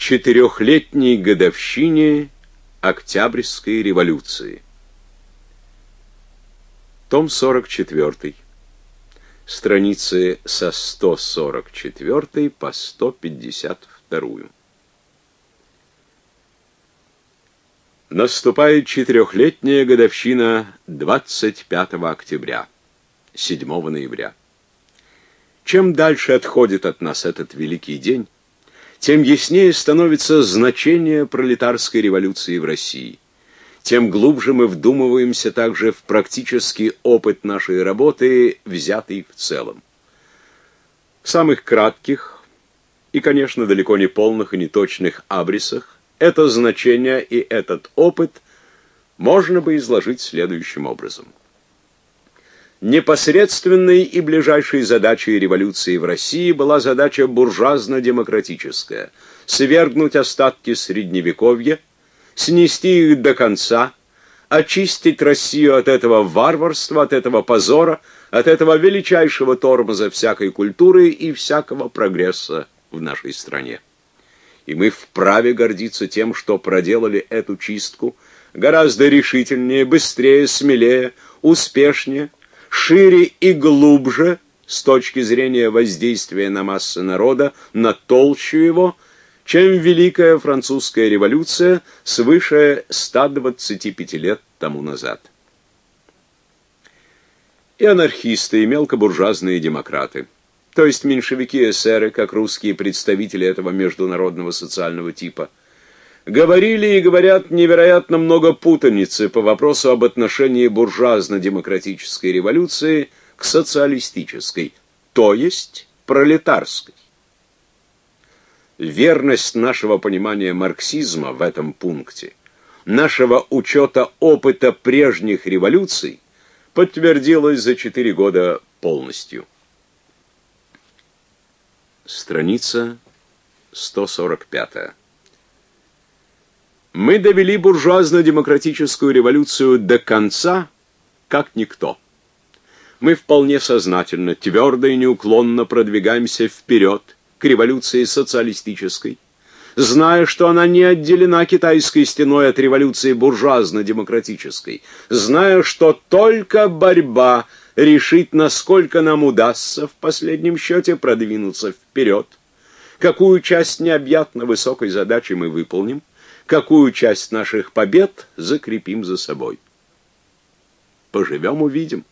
четырехлетней годовщине Октябрьской революции. Том 44. Страницы со 144 по 152. Наступает четырехлетняя годовщина 25 октября, 7 ноября. Чем дальше отходит от нас этот великий день, тем яснее становится значение пролетарской революции в России. Тем глубже мы вдумываемся также в практический опыт нашей работы, взятый в целом. В самых кратких и, конечно, далеко не полных и неточных абрисах это значение и этот опыт можно бы изложить следующим образом. Непосредственной и ближайшей задачей революции в России была задача буржуазно-демократическая – свергнуть остатки Средневековья, снести их до конца, очистить Россию от этого варварства, от этого позора, от этого величайшего тормоза всякой культуры и всякого прогресса в нашей стране. И мы вправе гордиться тем, что проделали эту чистку гораздо решительнее, быстрее, смелее, успешнее – шире и глубже с точки зрения воздействия на массы народа, на толщу его, чем Великая Французская революция свыше 125 лет тому назад. И анархисты, и мелкобуржуазные демократы, то есть меньшевики-эсеры, как русские представители этого международного социального типа – говорили и говорят невероятно много путаницы по вопросу об отношении буржуазно-демократической революции к социалистической, то есть пролетарской. Верность нашего понимания марксизма в этом пункте, нашего учета опыта прежних революций подтвердилась за четыре года полностью. Страница 145. Мы довели буржуазно-демократическую революцию до конца, как никто. Мы вполне сознательно, твердо и неуклонно продвигаемся вперед к революции социалистической, зная, что она не отделена китайской стеной от революции буржуазно-демократической, зная, что только борьба решит, насколько нам удастся в последнем счете продвинуться вперед, какую часть необъятно высокой задачи мы выполним, какую часть наших побед закрепим за собой. Поживем увидим.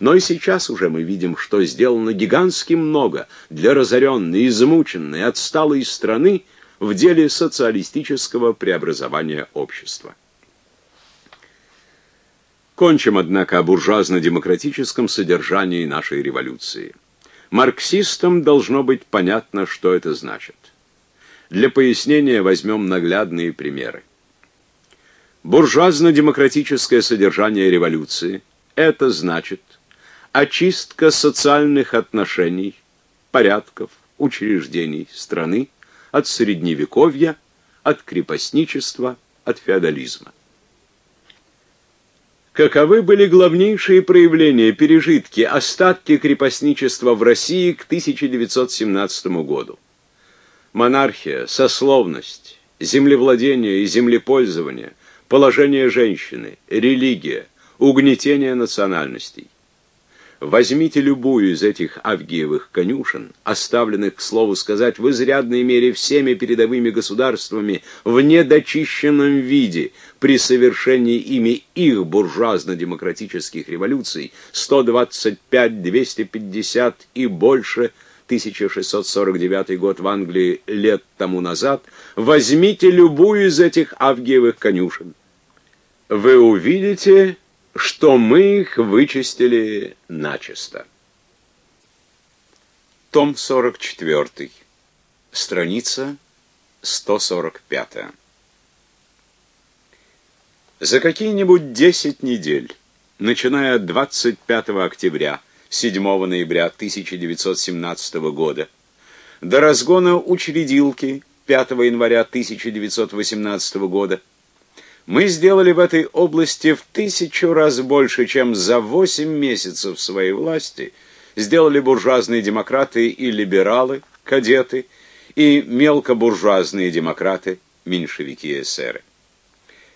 Но и сейчас уже мы видим, что сделано гигантски много для разоренной, измученной, отсталой страны в деле социалистического преобразования общества. Кончим, однако, о буржуазно-демократическом содержании нашей революции. Марксистам должно быть понятно, что это значит. Для пояснения возьмем наглядные примеры. Буржуазно-демократическое содержание революции – это значит очистка социальных отношений, порядков, учреждений страны от средневековья, от крепостничества, от феодализма. Каковы были главнейшие проявления, пережитки, остатки крепостничества в России к 1917 году? Монархия, сословность, землевладение и землепользование, положение женщины, религия, угнетение национальностей. Возьмите любую из этих авгиевых конюшен, оставленных, к слову сказать, в изрядной мере всеми передовыми государствами в недочищенном виде при совершении ими их буржуазно-демократических революций 125, 250 и больше – 1649 год в Англии лет тому назад, возьмите любую из этих авгиевых конюшен. Вы увидите, что мы их вычистили начисто. Том 44. Страница 145. За какие-нибудь 10 недель, начиная от 25 октября 7 ноября 1917 года, до разгона учредилки 5 января 1918 года, мы сделали в этой области в тысячу раз больше, чем за 8 месяцев своей власти сделали буржуазные демократы и либералы, кадеты и мелкобуржуазные демократы, меньшевики эсеры.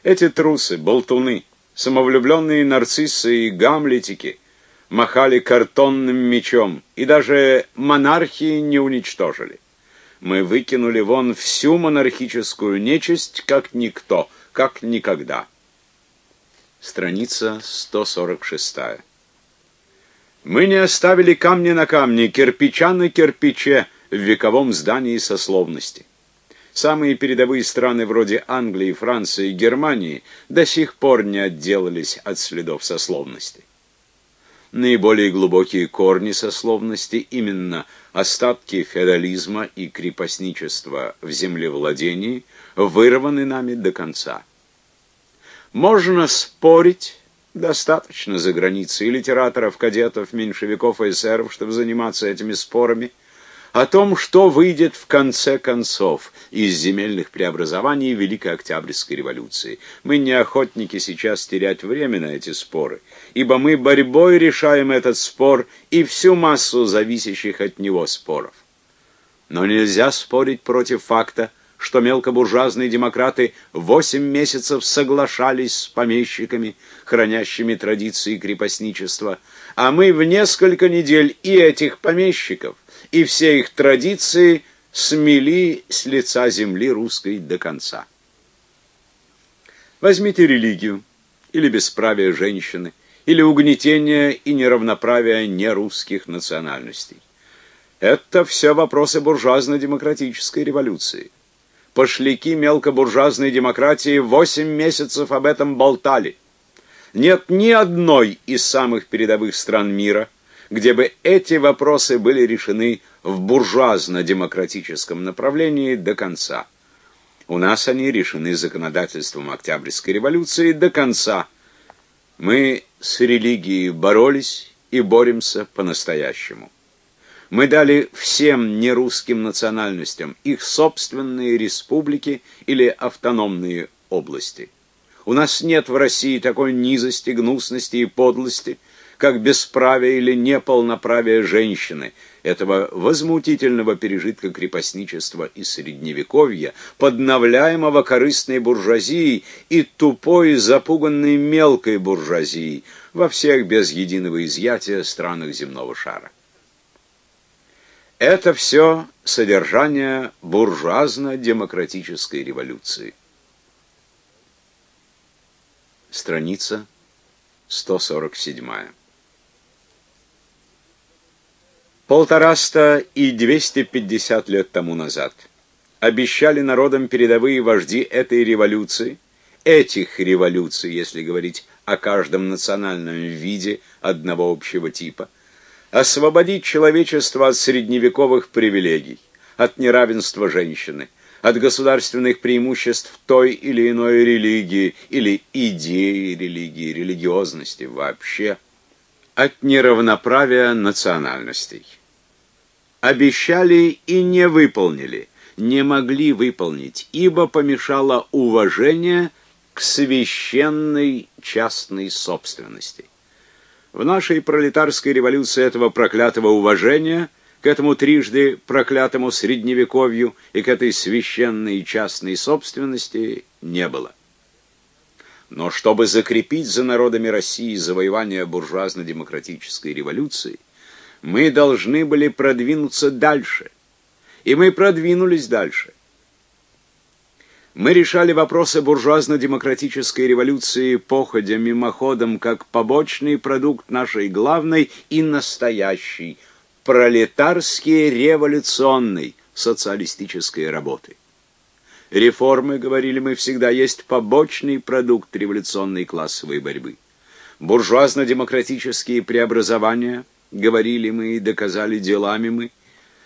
Эти трусы, болтуны, самовлюбленные нарциссы и гамлетики махали картонным мечом, и даже монархии не уничтожили. Мы выкинули вон всю монархическую нечисть, как никто, как никогда. Страница 146. Мы не оставили камня на камне, кирпича на кирпиче в вековом здании сословности. Самые передовые страны вроде Англии, Франции и Германии до сих пор не отделались от следов сословности. Наиболее глубокие корни сословности именно остатки феодализма и крепостничества в землевладении вырваны нами до конца. Можно спорить, достаточно за границей литераторов, кадетов, меньшевиков и эсеров, чтобы заниматься этими спорами – о том, что выйдет в конце концов из земельных преобразований Великой Октябрьской революции. Мы не охотники сейчас терять время на эти споры, ибо мы борьбой решаем этот спор и всю массу зависящих от него споров. Но нельзя спорить против факта, что мелкобуржуазные демократы восемь месяцев соглашались с помещиками, хранящими традиции крепостничества, а мы в несколько недель и этих помещиков, и все их традиции смели с лица земли русской до конца. Возьмите религию, или бесправие женщины, или угнетение и неравноправие нерусских национальностей. Это все вопросы буржуазно-демократической революции. Пошляки мелкобуржуазной демократии восемь месяцев об этом болтали. Нет ни одной из самых передовых стран мира, где бы эти вопросы были решены в буржуазно-демократическом направлении до конца. У нас они решены законодательством Октябрьской революции до конца. Мы с религией боролись и боремся по-настоящему. Мы дали всем нерусским национальностям их собственные республики или автономные области. У нас нет в России такой низости, гнусности и подлости, как бесправие или неполноправие женщины, этого возмутительного пережитка крепостничества и средневековья, подновляемого корыстной буржуазией и тупой, запуганной мелкой буржуазией во всех без единого изъятия странах земного шара. Это все содержание буржуазно-демократической революции. Страница 147. Полтораста и двести пятьдесят лет тому назад. Обещали народам передовые вожди этой революции, этих революций, если говорить о каждом национальном виде одного общего типа, освободить человечество от средневековых привилегий, от неравенства женщины, от государственных преимуществ той или иной религии или идеи религии, религиозности вообще – от неравноправия национальностей. Обещали и не выполнили, не могли выполнить, ибо помешало уважение к священной частной собственности. В нашей пролетарской революции этого проклятого уважения к этому трижды проклятому средневековью и к этой священной частной собственности не было. Но чтобы закрепить за народами России завоевание буржуазно-демократической революции, мы должны были продвинуться дальше. И мы продвинулись дальше. Мы решали вопросы буржуазно-демократической революции походя, мимоходом, как побочный продукт нашей главной и настоящей пролетарской революционной социалистической работы. Реформы, говорили мы всегда, есть побочный продукт революционной классовой борьбы. Буржуазно-демократические преобразования, говорили мы и доказали делами мы,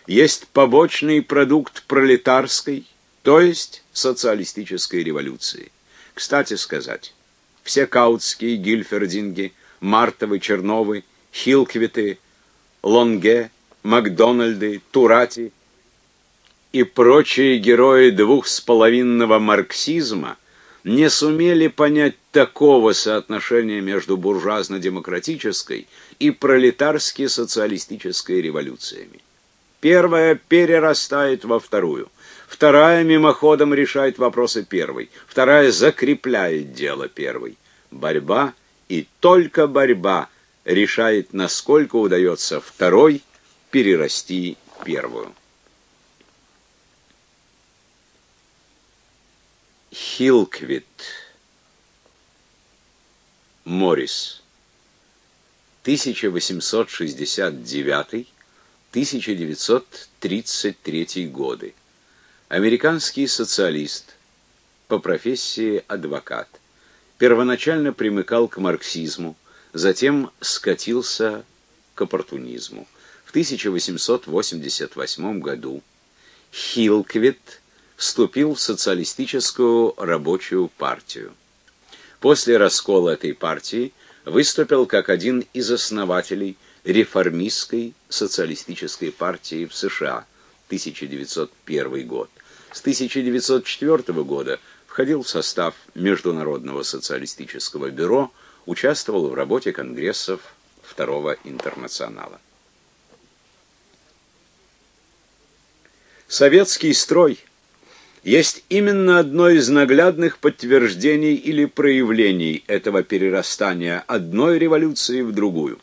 есть побочный продукт пролетарской, то есть социалистической революции. Кстати сказать, все Каутские, Гильфердинги, Мартовы, Черновы, Хилквиты, Лонге, Макдональды, Турати – и прочие герои двухсполовинного марксизма не сумели понять такого соотношения между буржуазно-демократической и пролетарски-социалистической революциями. Первая перерастает во вторую. Вторая мимоходом решает вопросы первой. Вторая закрепляет дело первой. Борьба и только борьба решает, насколько удается второй перерасти первую. Хилквит Моррис 1869-1933 годы. Американский социалист, по профессии адвокат. Первоначально примыкал к марксизму, затем скатился к оппортунизму. В 1888 году Хилквит вступил в социалистическую рабочую партию. После раскола этой партии выступил как один из основателей реформистской социалистической партии в США 1901 год. С 1904 года входил в состав Международного социалистического бюро, участвовал в работе конгрессов Второго интернационала. Советский строй есть именно одно из наглядных подтверждений или проявлений этого перерастания одной революции в другую.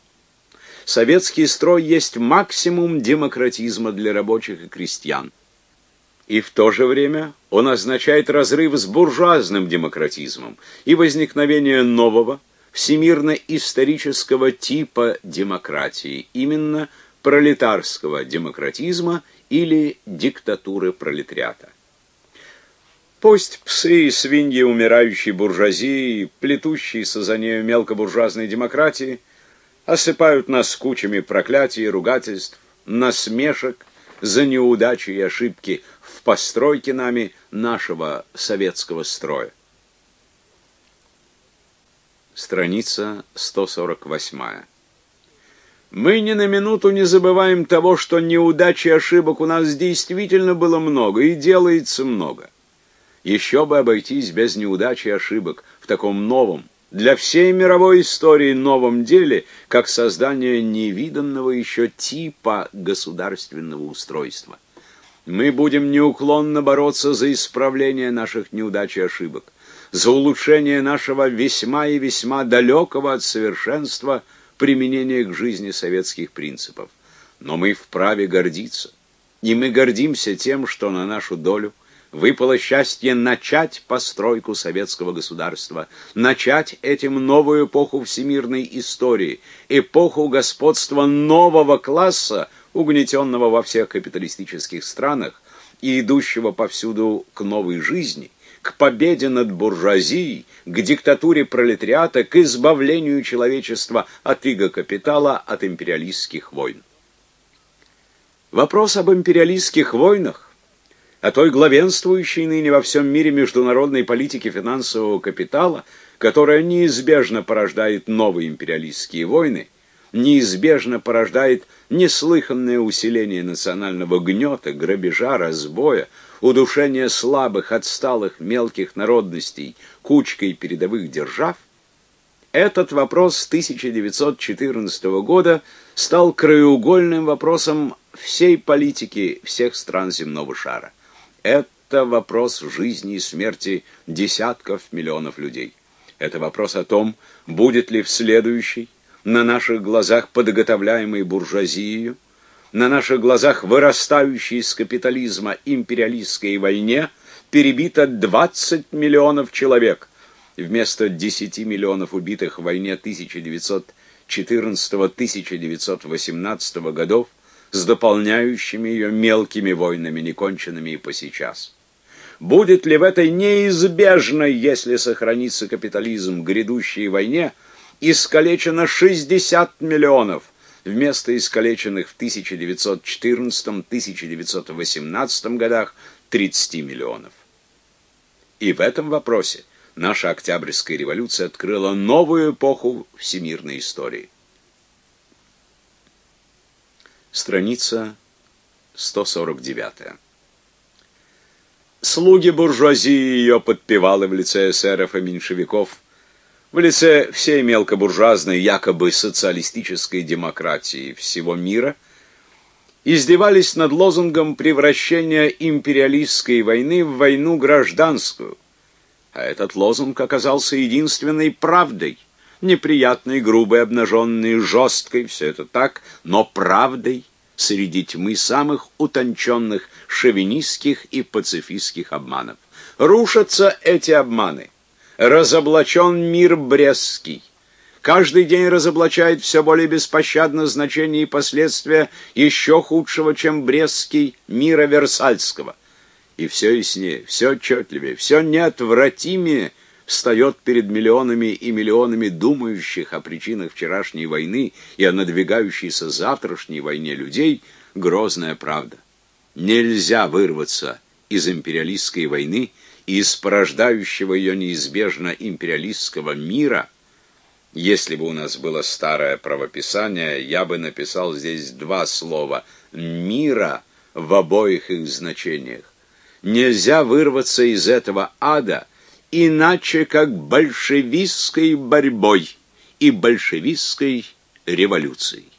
Советский строй есть максимум демократизма для рабочих и крестьян. И в то же время он означает разрыв с буржуазным демократизмом и возникновение нового, всемирно-исторического типа демократии, именно пролетарского демократизма или диктатуры пролетариата. Пусть псы и свиньи умирающей буржуазии, плетущиеся за нею мелкобуржуазной демократии, осыпают нас кучами проклятий и ругательств, насмешек за неудачи и ошибки в постройке нами нашего советского строя. Страница 148. Мы ни на минуту не забываем того, что неудач и ошибок у нас действительно было много и делается много. Еще бы обойтись без неудач и ошибок в таком новом, для всей мировой истории новом деле, как создание невиданного еще типа государственного устройства. Мы будем неуклонно бороться за исправление наших неудач и ошибок, за улучшение нашего весьма и весьма далекого от совершенства применения к жизни советских принципов. Но мы вправе гордиться, и мы гордимся тем, что на нашу долю – выпало счастье начать постройку советского государства, начать этим новую эпоху всемирной истории, эпоху господства нового класса, угнетенного во всех капиталистических странах и идущего повсюду к новой жизни, к победе над буржуазией, к диктатуре пролетариата, к избавлению человечества от иго капитала, от империалистских войн. Вопрос об империалистских войнах о той главенствующей ныне во всем мире международной политике финансового капитала, которая неизбежно порождает новые империалистские войны, неизбежно порождает неслыханное усиление национального гнета, грабежа, разбоя, удушение слабых, отсталых, мелких народностей кучкой передовых держав, этот вопрос с 1914 года стал краеугольным вопросом всей политики всех стран земного шара. Это вопрос жизни и смерти десятков миллионов людей. Это вопрос о том, будет ли в следующей, на наших глазах подготовляемой буржуазией, на наших глазах вырастающей из капитализма империалистской войне перебито 20 миллионов человек вместо 10 миллионов убитых в войне 1914-1918 годов с дополняющими ее мелкими войнами, неконченными и по сейчас. Будет ли в этой неизбежной, если сохранится капитализм, грядущей войне, искалечено 60 миллионов вместо искалеченных в 1914-1918 годах 30 миллионов? И в этом вопросе наша Октябрьская революция открыла новую эпоху всемирной истории. Страница 149. Слуги буржуазии ее подпевалы в лице эсеров и меньшевиков, в лице всей мелкобуржуазной якобы социалистической демократии всего мира, издевались над лозунгом превращения империалистской войны в войну гражданскую. А этот лозунг оказался единственной правдой, неприятной, грубой, обнаженной, жесткой, все это так, но правдой среди тьмы самых утонченных шовинистских и пацифистских обманов. Рушатся эти обманы. Разоблачен мир Брестский. Каждый день разоблачает все более беспощадно значение и последствия еще худшего, чем Брестский мира Версальского – и все яснее, все отчетливее, все неотвратимее встает перед миллионами и миллионами думающих о причинах вчерашней войны и о надвигающейся завтрашней войне людей грозная правда. Нельзя вырваться из империалистской войны и из порождающего ее неизбежно империалистского мира. Если бы у нас было старое правописание, я бы написал здесь два слова «мира» в обоих их значениях нельзя вырваться из этого ада иначе как большевистской борьбой и большевистской революцией.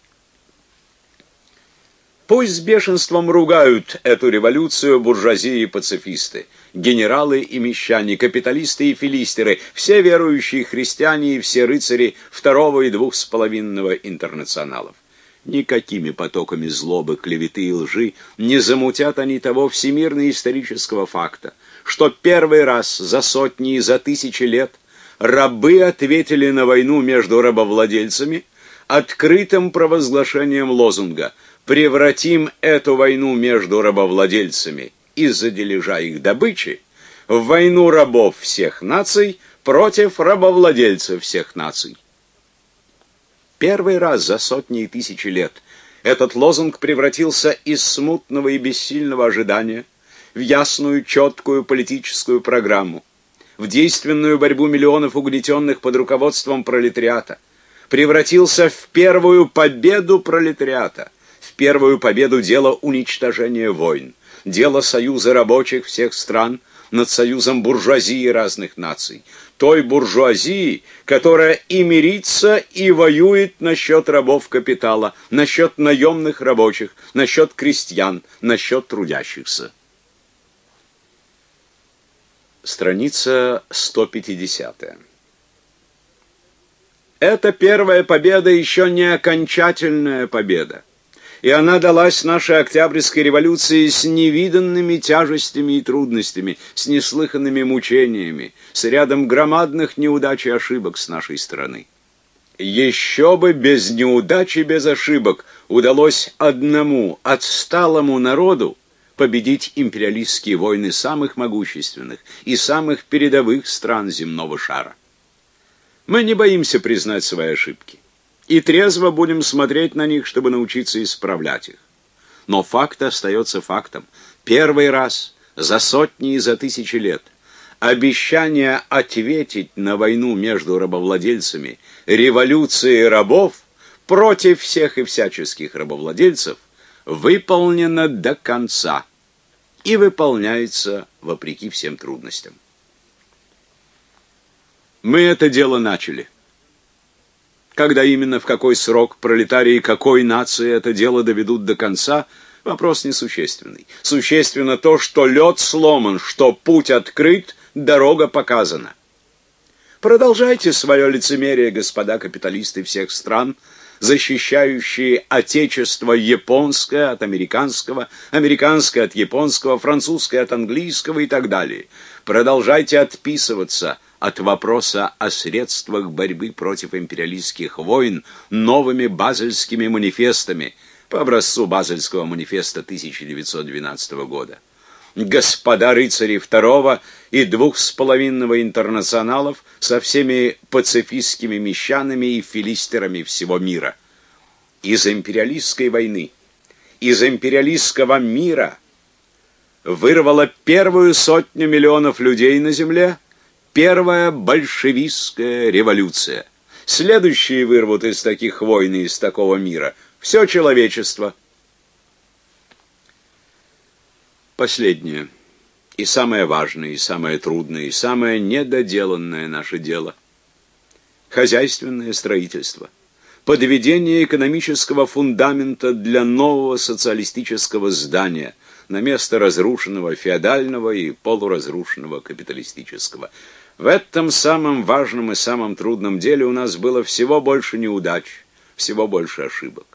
Пусть с бешенством ругают эту революцию буржуазии и пацифисты, генералы и мещане, капиталисты и филистеры, все верующие христиане и все рыцари второго и двух с половинного интернационалов. Никакими потоками злобы, клеветы и лжи не замутят они того всемирно-исторического факта, что первый раз за сотни и за тысячи лет рабы ответили на войну между рабовладельцами открытым провозглашением лозунга «Превратим эту войну между рабовладельцами из-за дележа их добычи в войну рабов всех наций против рабовладельцев всех наций». Первый раз за сотни и тысячи лет этот лозунг превратился из смутного и бессильного ожидания в ясную, четкую политическую программу, в действенную борьбу миллионов угнетенных под руководством пролетариата, превратился в первую победу пролетариата, в первую победу дела уничтожения войн, дело союза рабочих всех стран над союзом буржуазии разных наций, той буржуазии, которая и мирится, и воюет насчет рабов капитала, насчет наемных рабочих, насчет крестьян, насчет трудящихся. Страница 150. Эта первая победа еще не окончательная победа и она далась нашей Октябрьской революции с невиданными тяжестями и трудностями, с неслыханными мучениями, с рядом громадных неудач и ошибок с нашей стороны. Еще бы без неудач и без ошибок удалось одному отсталому народу победить империалистские войны самых могущественных и самых передовых стран земного шара. Мы не боимся признать свои ошибки и трезво будем смотреть на них, чтобы научиться исправлять их. Но факт остается фактом. Первый раз за сотни и за тысячи лет обещание ответить на войну между рабовладельцами революцией рабов против всех и всяческих рабовладельцев выполнено до конца и выполняется вопреки всем трудностям. Мы это дело начали. Когда именно, в какой срок пролетарии какой нации это дело доведут до конца, вопрос несущественный. Существенно то, что лед сломан, что путь открыт, дорога показана. Продолжайте свое лицемерие, господа капиталисты всех стран, защищающие отечество японское от американского, американское от японского, французское от английского и так далее. Продолжайте отписываться от вопроса о средствах борьбы против империалистских войн новыми базельскими манифестами по образцу Базельского манифеста 1912 года. Господа рыцари второго и двух с половинного интернационалов со всеми пацифистскими мещанами и филистерами всего мира. Из империалистской войны, из империалистского мира вырвало первую сотню миллионов людей на земле – Первая большевистская революция. Следующие вырвут из таких войн и из такого мира все человечество. Последнее и самое важное, и самое трудное, и самое недоделанное наше дело хозяйственное строительство. подведение экономического фундамента для нового социалистического здания на место разрушенного феодального и полуразрушенного капиталистического. В этом самом важном и самом трудном деле у нас было всего больше неудач, всего больше ошибок.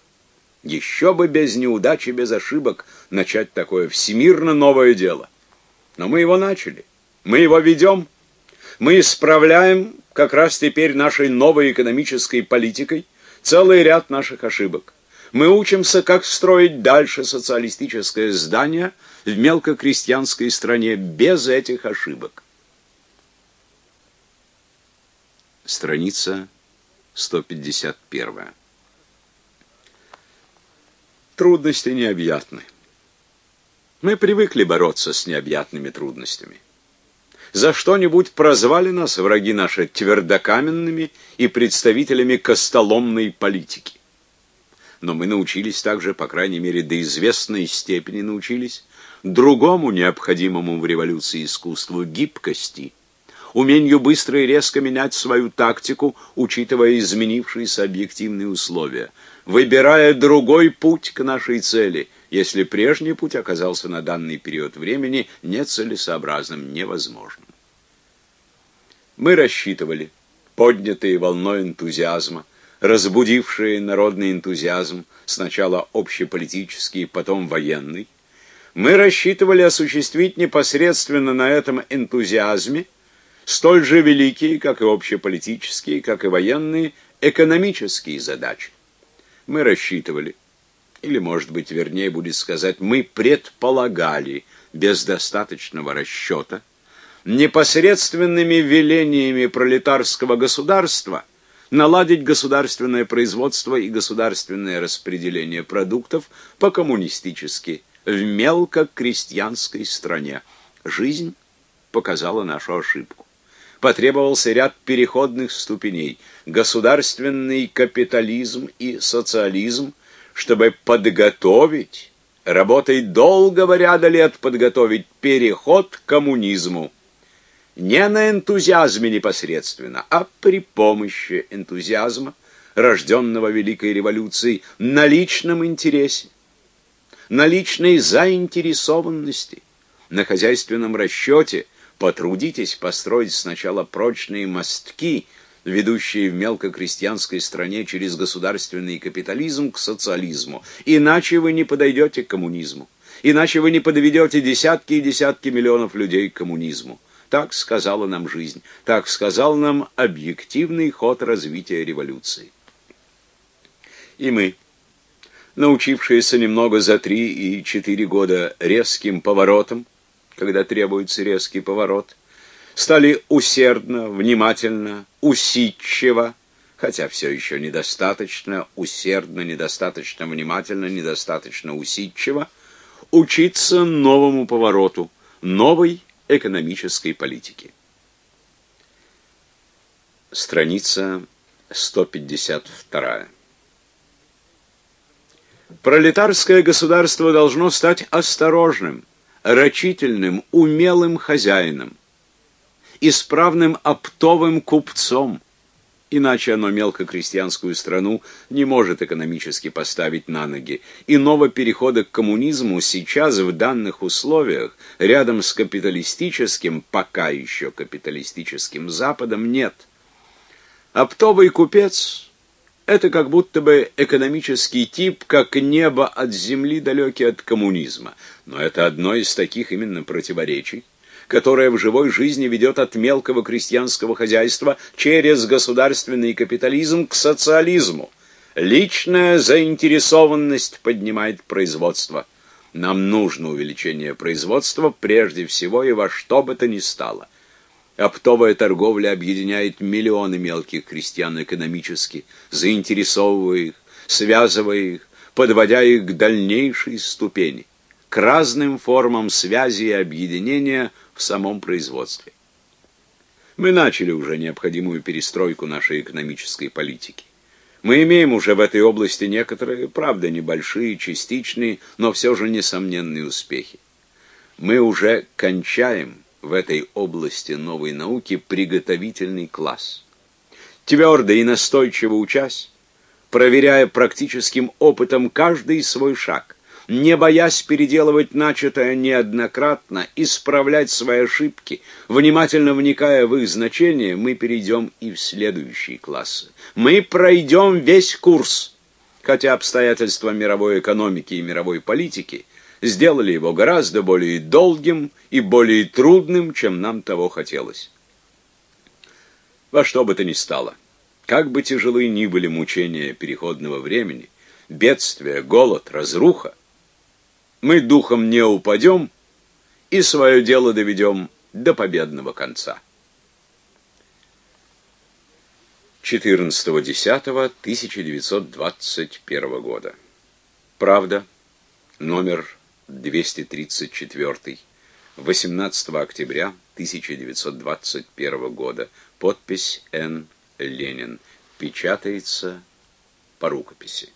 Еще бы без неудач и без ошибок начать такое всемирно новое дело. Но мы его начали. Мы его ведем. Мы исправляем как раз теперь нашей новой экономической политикой целый ряд наших ошибок. Мы учимся, как строить дальше социалистическое здание в мелкокрестьянской стране без этих ошибок. Страница 151. Трудности необъятны. Мы привыкли бороться с необъятными трудностями. За что-нибудь прозвали нас враги наши твердокаменными и представителями костоломной политики. Но мы научились также, по крайней мере, до известной степени научились, другому необходимому в революции искусству гибкости, умению быстро и резко менять свою тактику, учитывая изменившиеся объективные условия, выбирая другой путь к нашей цели – если прежний путь оказался на данный период времени нецелесообразным, невозможным. Мы рассчитывали, поднятые волной энтузиазма, разбудившие народный энтузиазм, сначала общеполитический, потом военный, мы рассчитывали осуществить непосредственно на этом энтузиазме столь же великие, как и общеполитические, как и военные, экономические задачи. Мы рассчитывали, или, может быть, вернее будет сказать, мы предполагали без достаточного расчета, непосредственными велениями пролетарского государства наладить государственное производство и государственное распределение продуктов по-коммунистически в мелкокрестьянской стране. Жизнь показала нашу ошибку. Потребовался ряд переходных ступеней. Государственный капитализм и социализм – чтобы подготовить, работой долгого ряда лет подготовить переход к коммунизму. Не на энтузиазме непосредственно, а при помощи энтузиазма, рожденного Великой революцией, на личном интересе, на личной заинтересованности, на хозяйственном расчете, потрудитесь построить сначала прочные мостки – ведущие в мелкокрестьянской стране через государственный капитализм к социализму. Иначе вы не подойдете к коммунизму. Иначе вы не подведете десятки и десятки миллионов людей к коммунизму. Так сказала нам жизнь. Так сказал нам объективный ход развития революции. И мы, научившиеся немного за три и четыре года резким поворотом, когда требуется резкий поворот, стали усердно, внимательно, усидчиво, хотя все еще недостаточно усердно, недостаточно внимательно, недостаточно усидчиво, учиться новому повороту, новой экономической политики. Страница 152. Пролетарское государство должно стать осторожным, рачительным, умелым хозяином исправным оптовым купцом. Иначе оно мелкокрестьянскую страну не может экономически поставить на ноги. Иного перехода к коммунизму сейчас в данных условиях рядом с капиталистическим, пока еще капиталистическим Западом нет. Оптовый купец – это как будто бы экономический тип, как небо от земли далекий от коммунизма. Но это одно из таких именно противоречий, которая в живой жизни ведет от мелкого крестьянского хозяйства через государственный капитализм к социализму. Личная заинтересованность поднимает производство. Нам нужно увеличение производства прежде всего и во что бы то ни стало. Оптовая торговля объединяет миллионы мелких крестьян экономически, заинтересовывая их, связывая их, подводя их к дальнейшей ступени, к разным формам связи и объединения в самом производстве. Мы начали уже необходимую перестройку нашей экономической политики. Мы имеем уже в этой области некоторые, правда, небольшие, частичные, но все же несомненные успехи. Мы уже кончаем в этой области новой науки приготовительный класс. Твердо и настойчиво учась, проверяя практическим опытом каждый свой шаг, не боясь переделывать начатое неоднократно, исправлять свои ошибки, внимательно вникая в их значение, мы перейдем и в следующие классы. Мы пройдем весь курс, хотя обстоятельства мировой экономики и мировой политики сделали его гораздо более долгим и более трудным, чем нам того хотелось. Во что бы то ни стало, как бы тяжелы ни были мучения переходного времени, бедствия, голод, разруха, мы духом не упадем и свое дело доведем до победного конца. 14.10.1921 года. Правда, номер 234, 18 октября 1921 года. Подпись Н. Ленин. Печатается по рукописи.